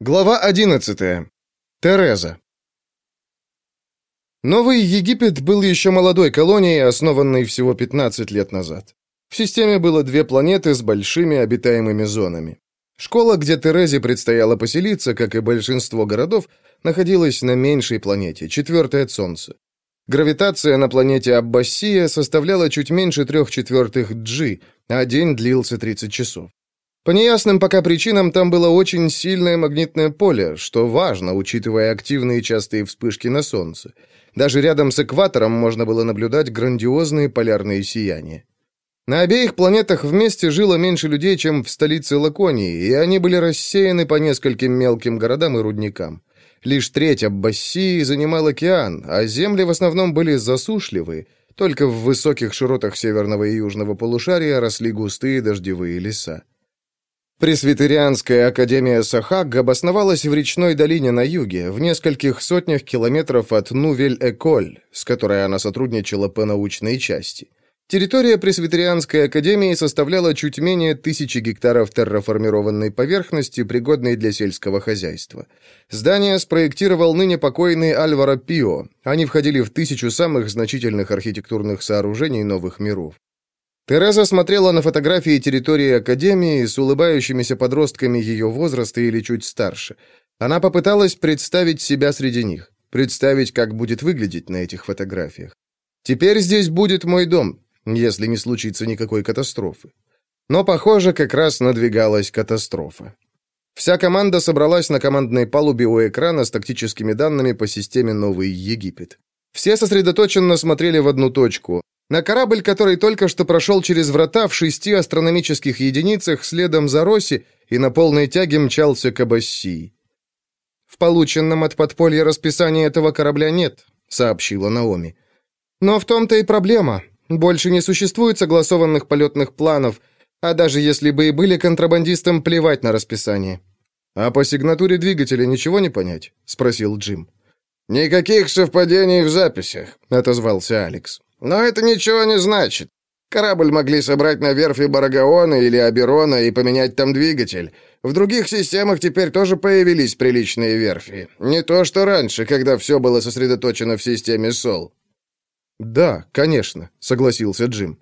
Глава 11. Тереза. Новый Египет был еще молодой колонией, основанной всего 15 лет назад. В системе было две планеты с большими обитаемыми зонами. Школа, где Терезе предстояло поселиться, как и большинство городов, находилась на меньшей планете, четвертой от Солнца. Гравитация на планете Аббасия составляла чуть меньше трех четвертых G, а день длился 30 часов. По неясным пока причинам там было очень сильное магнитное поле, что важно, учитывая активные частые вспышки на Солнце. Даже рядом с экватором можно было наблюдать грандиозные полярные сияния. На обеих планетах вместе жило меньше людей, чем в столице Лаконии, и они были рассеяны по нескольким мелким городам и рудникам. Лишь треть Аббассии занимал океан, а земли в основном были засушливые, только в высоких широтах северного и южного полушария росли густые дождевые леса. Пресвитерианская академия Сахаг обосновалась в речной долине на юге, в нескольких сотнях километров от Нувель-Эколь, с которой она сотрудничала по научной части. Территория Пресвитерианской академии составляла чуть менее тысячи гектаров терраформированной поверхности, пригодной для сельского хозяйства. Здание спроектировал ныне покойный Альваро Пио. Они входили в тысячу самых значительных архитектурных сооружений новых миров. Тереза смотрела на фотографии территории Академии с улыбающимися подростками ее возраста или чуть старше. Она попыталась представить себя среди них, представить, как будет выглядеть на этих фотографиях. «Теперь здесь будет мой дом, если не случится никакой катастрофы». Но, похоже, как раз надвигалась катастрофа. Вся команда собралась на командной палубе у экрана с тактическими данными по системе «Новый Египет». Все сосредоточенно смотрели в одну точку, на корабль, который только что прошел через врата в шести астрономических единицах следом за Роси и на полной тяге мчался к Абассии. «В полученном от подполья расписании этого корабля нет», — сообщила Наоми. «Но в том-то и проблема. Больше не существует согласованных полетных планов, а даже если бы и были, контрабандистам плевать на расписание». «А по сигнатуре двигателя ничего не понять?» — спросил Джим. «Никаких совпадений в записях», — отозвался Алекс. Но это ничего не значит. Корабль могли собрать на верфи Барагаона или Аберона и поменять там двигатель. В других системах теперь тоже появились приличные верфи. Не то, что раньше, когда все было сосредоточено в системе СОЛ. «Да, конечно», — согласился Джим.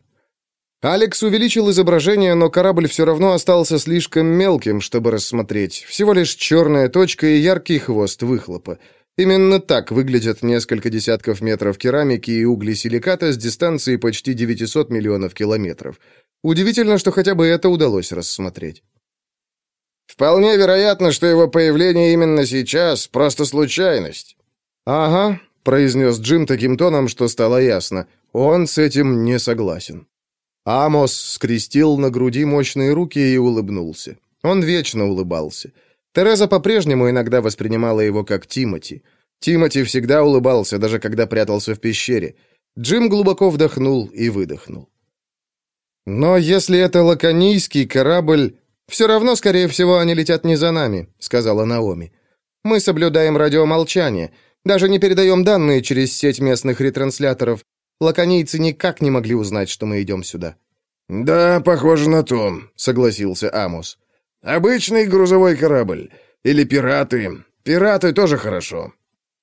Алекс увеличил изображение, но корабль все равно остался слишком мелким, чтобы рассмотреть. Всего лишь черная точка и яркий хвост выхлопа. Именно так выглядят несколько десятков метров керамики и углесиликата с дистанции почти 900 миллионов километров. Удивительно, что хотя бы это удалось рассмотреть. «Вполне вероятно, что его появление именно сейчас — просто случайность». «Ага», — произнес Джим таким тоном, что стало ясно. Он с этим не согласен. Амос скрестил на груди мощные руки и улыбнулся. Он вечно улыбался. Тереза по-прежнему иногда воспринимала его как Тимати. Тимати всегда улыбался, даже когда прятался в пещере. Джим глубоко вдохнул и выдохнул. «Но если это лаконийский корабль, все равно, скорее всего, они летят не за нами», — сказала Наоми. «Мы соблюдаем радиомолчание, даже не передаем данные через сеть местных ретрансляторов. Лаконийцы никак не могли узнать, что мы идем сюда». «Да, похоже на то», — согласился Амос. Обычный грузовой корабль. Или пираты. Пираты тоже хорошо.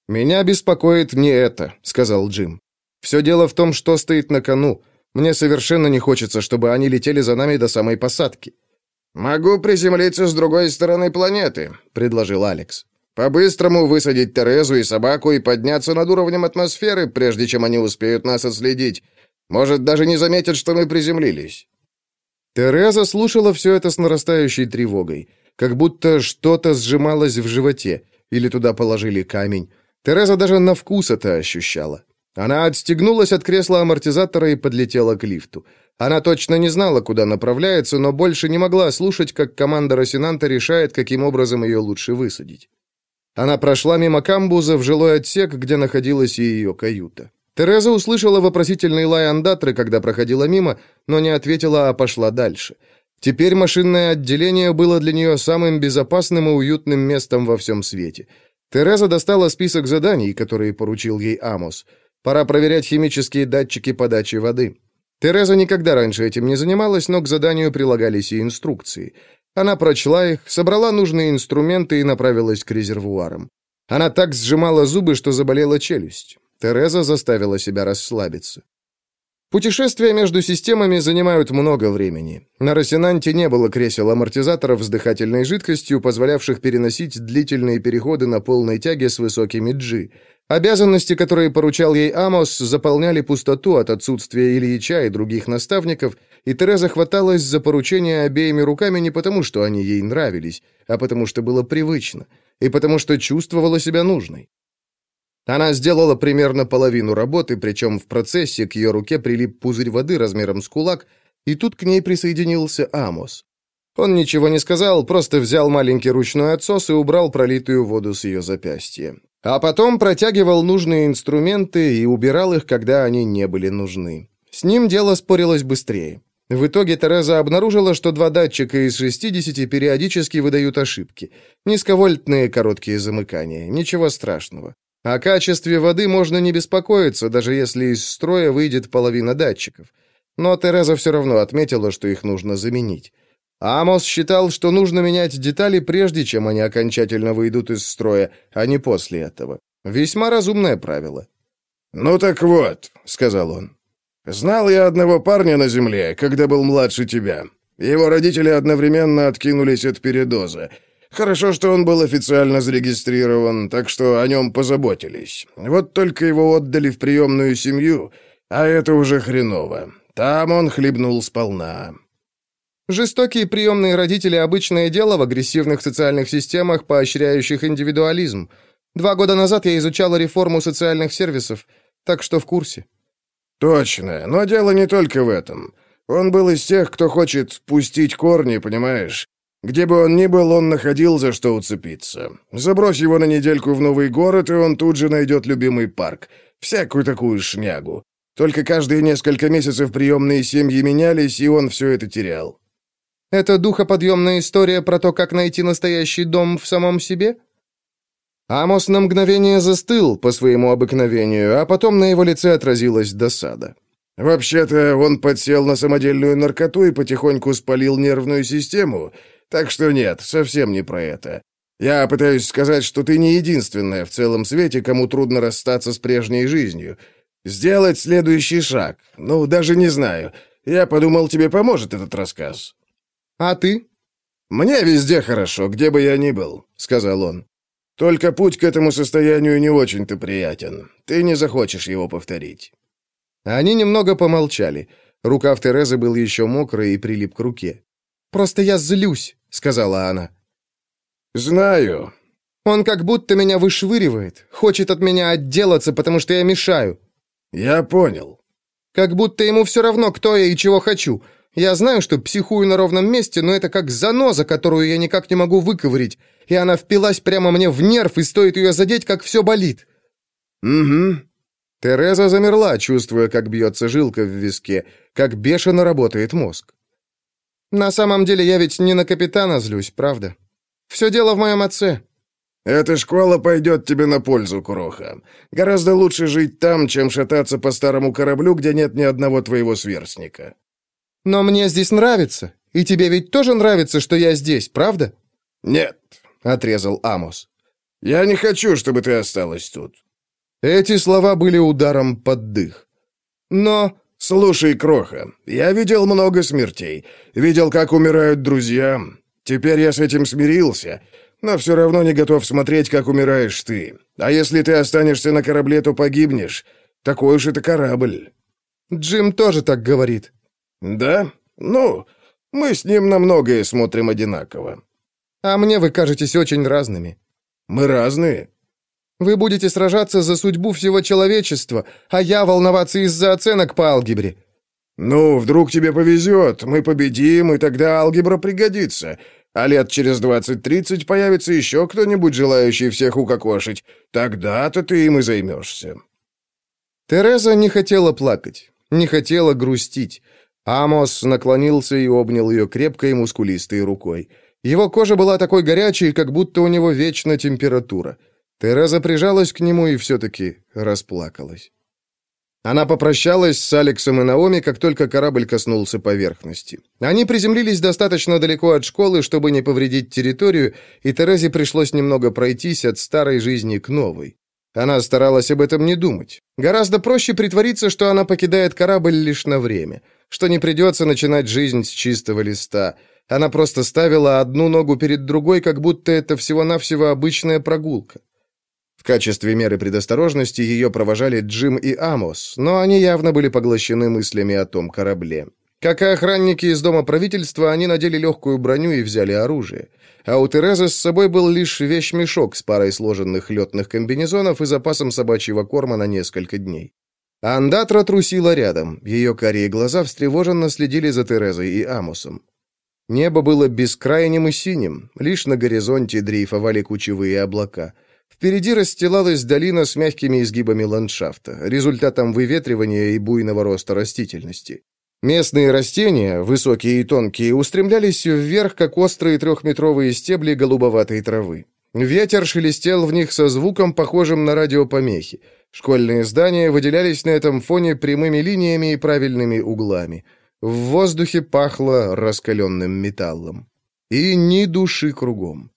Меня беспокоит не это, сказал Джим. Все дело в том, что стоит на кону. Мне совершенно не хочется, чтобы они летели за нами до самой посадки. Могу приземлиться с другой стороны планеты, предложил Алекс. По-быстрому высадить Терезу и собаку и подняться над уровнем атмосферы, прежде чем они успеют нас отследить. Может, даже не заметят, что мы приземлились. Тереза слушала все это с нарастающей тревогой, как будто что-то сжималось в животе, или туда положили камень. Тереза даже на вкус это ощущала. Она отстегнулась от кресла амортизатора и подлетела к лифту. Она точно не знала, куда направляется, но больше не могла слушать, как команда Росинанта решает, каким образом ее лучше высадить. Она прошла мимо камбуза в жилой отсек, где находилась и ее каюта. Тереза услышала вопросительный лай андатры, когда проходила мимо, но не ответила, а пошла дальше. Теперь машинное отделение было для нее самым безопасным и уютным местом во всем свете. Тереза достала список заданий, которые поручил ей Амос. Пора проверять химические датчики подачи воды. Тереза никогда раньше этим не занималась, но к заданию прилагались и инструкции. Она прочла их, собрала нужные инструменты и направилась к резервуарам. Она так сжимала зубы, что заболела челюсть. Тереза заставила себя расслабиться. Путешествия между системами занимают много времени. На Росинанте не было кресел-амортизаторов с дыхательной жидкостью, позволявших переносить длительные переходы на полной тяге с высокими G. Обязанности, которые поручал ей Амос, заполняли пустоту от отсутствия Ильича и других наставников, и Тереза хваталась за поручения обеими руками не потому, что они ей нравились, а потому что было привычно, и потому что чувствовала себя нужной. Она сделала примерно половину работы, причем в процессе к ее руке прилип пузырь воды размером с кулак, и тут к ней присоединился Амос. Он ничего не сказал, просто взял маленький ручной отсос и убрал пролитую воду с ее запястья. А потом протягивал нужные инструменты и убирал их, когда они не были нужны. С ним дело спорилось быстрее. В итоге Тереза обнаружила, что два датчика из 60 периодически выдают ошибки. Низковольтные короткие замыкания, ничего страшного. О качестве воды можно не беспокоиться, даже если из строя выйдет половина датчиков. Но Тереза все равно отметила, что их нужно заменить. Амос считал, что нужно менять детали прежде, чем они окончательно выйдут из строя, а не после этого. Весьма разумное правило. «Ну так вот», — сказал он. «Знал я одного парня на земле, когда был младше тебя. Его родители одновременно откинулись от передоза. Хорошо, что он был официально зарегистрирован, так что о нем позаботились. Вот только его отдали в приемную семью, а это уже хреново. Там он хлебнул сполна. Жестокие приемные родители – обычное дело в агрессивных социальных системах, поощряющих индивидуализм. Два года назад я изучала реформу социальных сервисов, так что в курсе. Точно, но дело не только в этом. Он был из тех, кто хочет пустить корни, понимаешь? Где бы он ни был, он находил за что уцепиться. Забрось его на недельку в новый город, и он тут же найдет любимый парк. Всякую такую шнягу. Только каждые несколько месяцев приемные семьи менялись, и он все это терял. Это духоподъемная история про то, как найти настоящий дом в самом себе? Амос на мгновение застыл по своему обыкновению, а потом на его лице отразилась досада. «Вообще-то он подсел на самодельную наркоту и потихоньку спалил нервную систему, так что нет, совсем не про это. Я пытаюсь сказать, что ты не единственная в целом свете, кому трудно расстаться с прежней жизнью. Сделать следующий шаг. Ну, даже не знаю. Я подумал, тебе поможет этот рассказ. А ты? Мне везде хорошо, где бы я ни был, сказал он. Только путь к этому состоянию не очень-то приятен. Ты не захочешь его повторить. Они немного помолчали. Рукав Терезы был еще мокрый и прилип к руке. «Просто я злюсь», — сказала она. «Знаю». «Он как будто меня вышвыривает, хочет от меня отделаться, потому что я мешаю». «Я понял». «Как будто ему все равно, кто я и чего хочу. Я знаю, что психую на ровном месте, но это как заноза, которую я никак не могу выковырить, и она впилась прямо мне в нерв, и стоит ее задеть, как все болит». «Угу». Тереза замерла, чувствуя, как бьется жилка в виске, как бешено работает мозг. На самом деле я ведь не на капитана злюсь, правда? Все дело в моем отце». «Эта школа пойдет тебе на пользу, Кроха. Гораздо лучше жить там, чем шататься по старому кораблю, где нет ни одного твоего сверстника». «Но мне здесь нравится. И тебе ведь тоже нравится, что я здесь, правда?» «Нет», — отрезал Амос. «Я не хочу, чтобы ты осталась тут». Эти слова были ударом под дых. «Но...» «Слушай, Кроха, я видел много смертей, видел, как умирают друзья. Теперь я с этим смирился, но все равно не готов смотреть, как умираешь ты. А если ты останешься на корабле, то погибнешь. Такой уж это корабль». «Джим тоже так говорит». «Да? Ну, мы с ним на многое смотрим одинаково». «А мне вы кажетесь очень разными». «Мы разные?» Вы будете сражаться за судьбу всего человечества, а я волноваться из-за оценок по алгебре». «Ну, вдруг тебе повезет, мы победим, и тогда алгебра пригодится. А лет через двадцать-тридцать появится еще кто-нибудь, желающий всех укокошить. Тогда-то ты им и займешься». Тереза не хотела плакать, не хотела грустить. Амос наклонился и обнял ее крепкой и мускулистой рукой. Его кожа была такой горячей, как будто у него вечно температура. Тереза прижалась к нему и все-таки расплакалась. Она попрощалась с Алексом и Наоми, как только корабль коснулся поверхности. Они приземлились достаточно далеко от школы, чтобы не повредить территорию, и Терезе пришлось немного пройтись от старой жизни к новой. Она старалась об этом не думать. Гораздо проще притвориться, что она покидает корабль лишь на время, что не придется начинать жизнь с чистого листа. Она просто ставила одну ногу перед другой, как будто это всего-навсего обычная прогулка. В качестве меры предосторожности ее провожали Джим и Амос, но они явно были поглощены мыслями о том корабле. Как и охранники из Дома правительства, они надели легкую броню и взяли оружие. А у Терезы с собой был лишь вещмешок с парой сложенных летных комбинезонов и запасом собачьего корма на несколько дней. Андатра трусила рядом, ее карие глаза встревоженно следили за Терезой и Амосом. Небо было бескрайним и синим, лишь на горизонте дрейфовали кучевые облака – Впереди расстилалась долина с мягкими изгибами ландшафта, результатом выветривания и буйного роста растительности. Местные растения, высокие и тонкие, устремлялись вверх, как острые трехметровые стебли голубоватой травы. Ветер шелестел в них со звуком, похожим на радиопомехи. Школьные здания выделялись на этом фоне прямыми линиями и правильными углами. В воздухе пахло раскаленным металлом. И ни души кругом.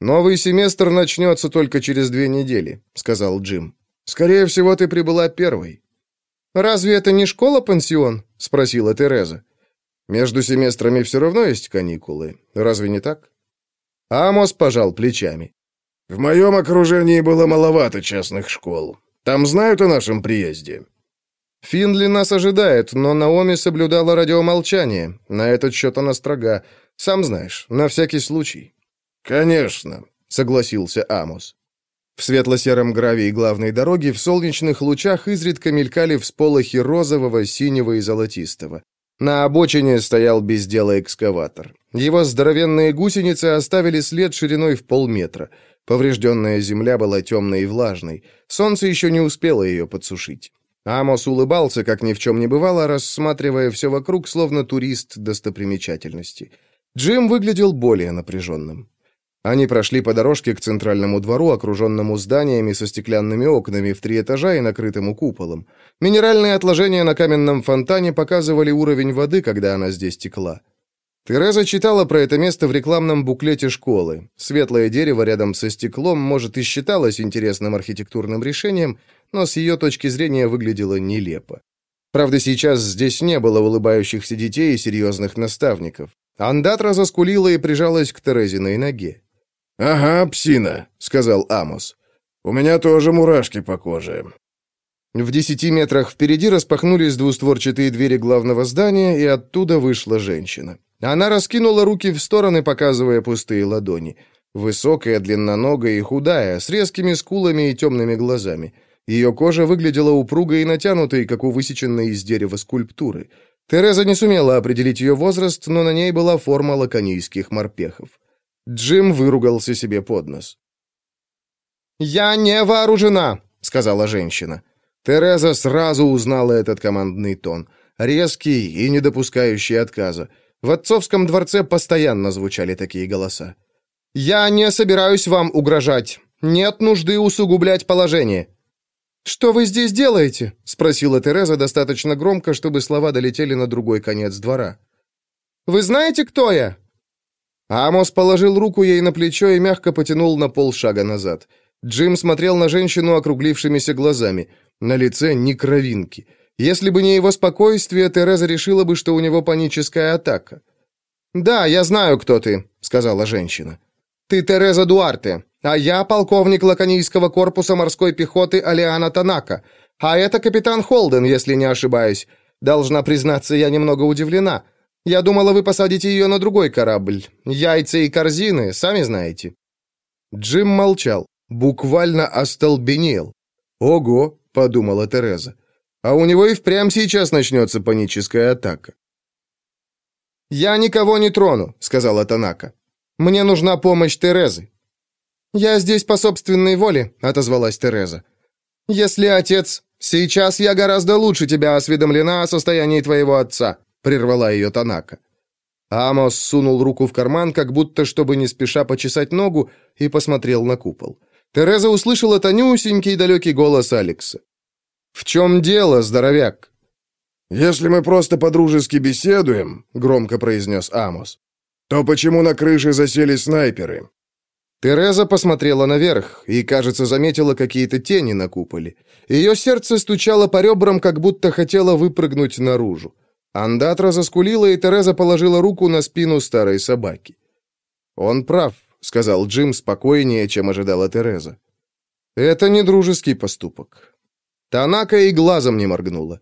«Новый семестр начнется только через две недели», — сказал Джим. «Скорее всего, ты прибыла первой». «Разве это не школа-пансион?» — спросила Тереза. «Между семестрами все равно есть каникулы. Разве не так?» Амос пожал плечами. «В моем окружении было маловато частных школ. Там знают о нашем приезде». «Финли нас ожидает, но Наоми соблюдала радиомолчание. На этот счет она строга. Сам знаешь, на всякий случай». «Конечно», — согласился Амос. В светло-сером гравии главной дороги в солнечных лучах изредка мелькали всполохи розового, синего и золотистого. На обочине стоял без дела экскаватор. Его здоровенные гусеницы оставили след шириной в полметра. Поврежденная земля была темной и влажной. Солнце еще не успело ее подсушить. Амос улыбался, как ни в чем не бывало, рассматривая все вокруг, словно турист достопримечательности. Джим выглядел более напряженным. Они прошли по дорожке к центральному двору, окруженному зданиями со стеклянными окнами в три этажа и накрытому куполом. Минеральные отложения на каменном фонтане показывали уровень воды, когда она здесь текла. Тереза читала про это место в рекламном буклете школы. Светлое дерево рядом со стеклом, может, и считалось интересным архитектурным решением, но с ее точки зрения выглядело нелепо. Правда, сейчас здесь не было улыбающихся детей и серьезных наставников. Андатра заскулила и прижалась к Терезиной ноге. «Ага, псина», — сказал Амос. «У меня тоже мурашки по коже». В десяти метрах впереди распахнулись двустворчатые двери главного здания, и оттуда вышла женщина. Она раскинула руки в стороны, показывая пустые ладони. Высокая, длинноногая и худая, с резкими скулами и темными глазами. Ее кожа выглядела упругой и натянутой, как у высеченной из дерева скульптуры. Тереза не сумела определить ее возраст, но на ней была форма лаконийских морпехов. Джим выругался себе под нос. «Я не вооружена», — сказала женщина. Тереза сразу узнала этот командный тон. Резкий и не допускающий отказа. В отцовском дворце постоянно звучали такие голоса. «Я не собираюсь вам угрожать. Нет нужды усугублять положение». «Что вы здесь делаете?» — спросила Тереза достаточно громко, чтобы слова долетели на другой конец двора. «Вы знаете, кто я?» Амос положил руку ей на плечо и мягко потянул на полшага назад. Джим смотрел на женщину округлившимися глазами. На лице ни кровинки. Если бы не его спокойствие, Тереза решила бы, что у него паническая атака. «Да, я знаю, кто ты», — сказала женщина. «Ты Тереза Дуарте, а я полковник Лаконийского корпуса морской пехоты Алиана Танака, а это капитан Холден, если не ошибаюсь. Должна признаться, я немного удивлена. Я думала, вы посадите ее на другой корабль. Яйца и корзины, сами знаете». Джим молчал, буквально остолбенел. «Ого!» — подумала Тереза. «А у него и впрямь сейчас начнется паническая атака». «Я никого не трону», — сказала Танака. «Мне нужна помощь Терезы». «Я здесь по собственной воле», — отозвалась Тереза. «Если отец...» «Сейчас я гораздо лучше тебя осведомлена о состоянии твоего отца. — прервала ее Танака. Амос сунул руку в карман, как будто чтобы не спеша почесать ногу, и посмотрел на купол. Тереза услышала тонюсенький далекий голос Алекса. «В чем дело, здоровяк?» «Если мы просто по-дружески беседуем», — громко произнес Амос, «то почему на крыше засели снайперы?» Тереза посмотрела наверх и, кажется, заметила какие-то тени на куполе. Ее сердце стучало по ребрам, как будто хотело выпрыгнуть наружу. Андатра заскулила, и Тереза положила руку на спину старой собаки. «Он прав», — сказал Джим спокойнее, чем ожидала Тереза. «Это не дружеский поступок». Танака и глазом не моргнула.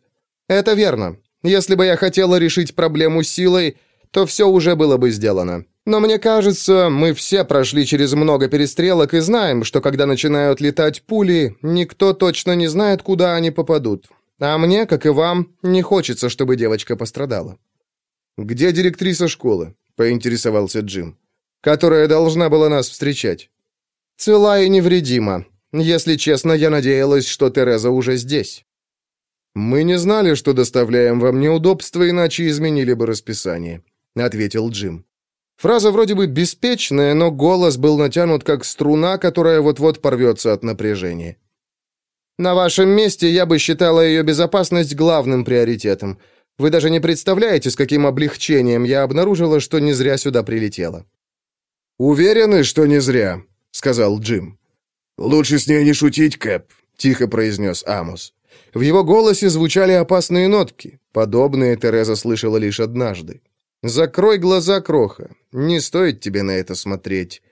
«Это верно. Если бы я хотела решить проблему силой, то все уже было бы сделано. Но мне кажется, мы все прошли через много перестрелок и знаем, что когда начинают летать пули, никто точно не знает, куда они попадут. А мне, как и вам, не хочется, чтобы девочка пострадала. Где директриса школы? поинтересовался Джим. Которая должна была нас встречать. Цела и невредима. Если честно, я надеялась, что Тереза уже здесь. Мы не знали, что доставляем вам неудобства, иначе изменили бы расписание, ответил Джим. Фраза вроде бы беспечная, но голос был натянут как струна, которая вот-вот порвется от напряжения. На вашем месте я бы считала ее безопасность главным приоритетом. Вы даже не представляете, с каким облегчением я обнаружила, что не зря сюда прилетела». «Уверены, что не зря», — сказал Джим. «Лучше с ней не шутить, Кэп», — тихо произнес Амос. В его голосе звучали опасные нотки. Подобные Тереза слышала лишь однажды. «Закрой глаза, Кроха. Не стоит тебе на это смотреть».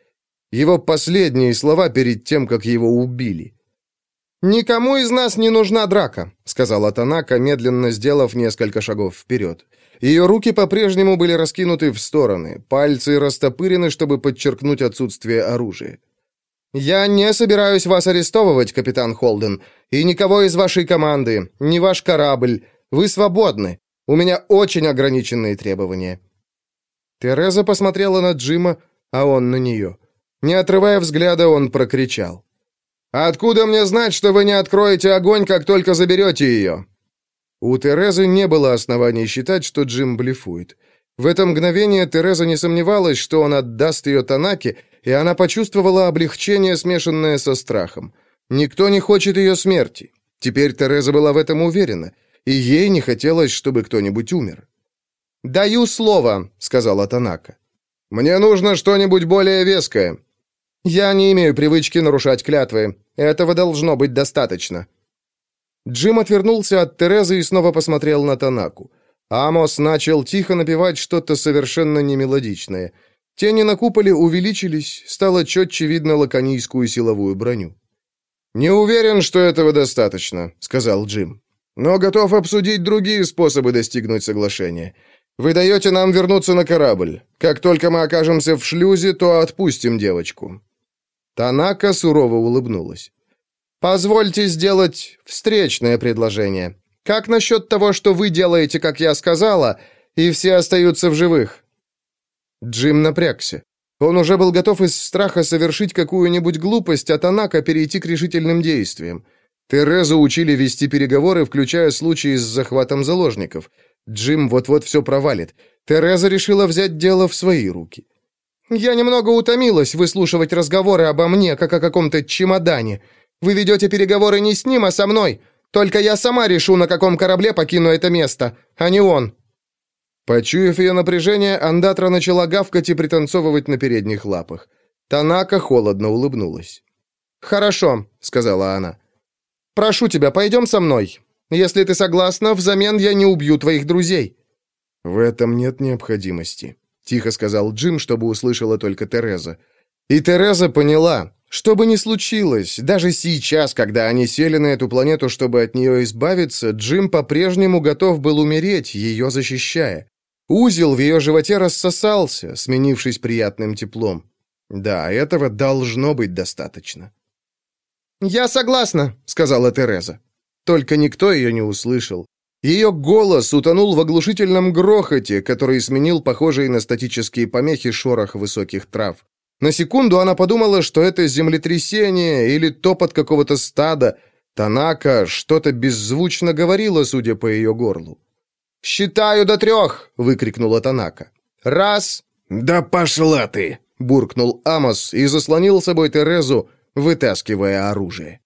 Его последние слова перед тем, как его убили. «Никому из нас не нужна драка», — сказала Танака, медленно сделав несколько шагов вперед. Ее руки по-прежнему были раскинуты в стороны, пальцы растопырены, чтобы подчеркнуть отсутствие оружия. «Я не собираюсь вас арестовывать, капитан Холден, и никого из вашей команды, ни ваш корабль. Вы свободны. У меня очень ограниченные требования». Тереза посмотрела на Джима, а он на нее. Не отрывая взгляда, он прокричал. «Откуда мне знать, что вы не откроете огонь, как только заберете ее?» У Терезы не было оснований считать, что Джим блефует. В это мгновение Тереза не сомневалась, что он отдаст ее Танаке, и она почувствовала облегчение, смешанное со страхом. Никто не хочет ее смерти. Теперь Тереза была в этом уверена, и ей не хотелось, чтобы кто-нибудь умер. «Даю слово», — сказала Танака. «Мне нужно что-нибудь более веское». «Я не имею привычки нарушать клятвы. Этого должно быть достаточно». Джим отвернулся от Терезы и снова посмотрел на Танаку. Амос начал тихо напевать что-то совершенно немелодичное. Тени на куполе увеличились, стало четче видно лаконийскую силовую броню. «Не уверен, что этого достаточно», — сказал Джим. «Но готов обсудить другие способы достигнуть соглашения. Вы даете нам вернуться на корабль. Как только мы окажемся в шлюзе, то отпустим девочку. Танака сурово улыбнулась. «Позвольте сделать встречное предложение. Как насчет того, что вы делаете, как я сказала, и все остаются в живых?» Джим напрягся. Он уже был готов из страха совершить какую-нибудь глупость, а Танака перейти к решительным действиям. Терезу учили вести переговоры, включая случаи с захватом заложников. Джим вот-вот все провалит. Тереза решила взять дело в свои руки. «Я немного утомилась выслушивать разговоры обо мне, как о каком-то чемодане. Вы ведете переговоры не с ним, а со мной. Только я сама решу, на каком корабле покину это место, а не он». Почуяв ее напряжение, Андатра начала гавкать и пританцовывать на передних лапах. Танака холодно улыбнулась. «Хорошо», — сказала она. «Прошу тебя, пойдем со мной. Если ты согласна, взамен я не убью твоих друзей». «В этом нет необходимости», тихо сказал Джим, чтобы услышала только Тереза. И Тереза поняла, что бы ни случилось, даже сейчас, когда они сели на эту планету, чтобы от нее избавиться, Джим по-прежнему готов был умереть, ее защищая. Узел в ее животе рассосался, сменившись приятным теплом. Да, этого должно быть достаточно. «Я согласна», — сказала Тереза. Только никто ее не услышал. Ее голос утонул в оглушительном грохоте, который сменил похожие на статические помехи шорох высоких трав. На секунду она подумала, что это землетрясение или топот какого-то стада. Танака что-то беззвучно говорила, судя по ее горлу. «Считаю до трех!» — выкрикнула Танака. «Раз!» «Да пошла ты!» — буркнул Амос и заслонил собой Терезу, вытаскивая оружие.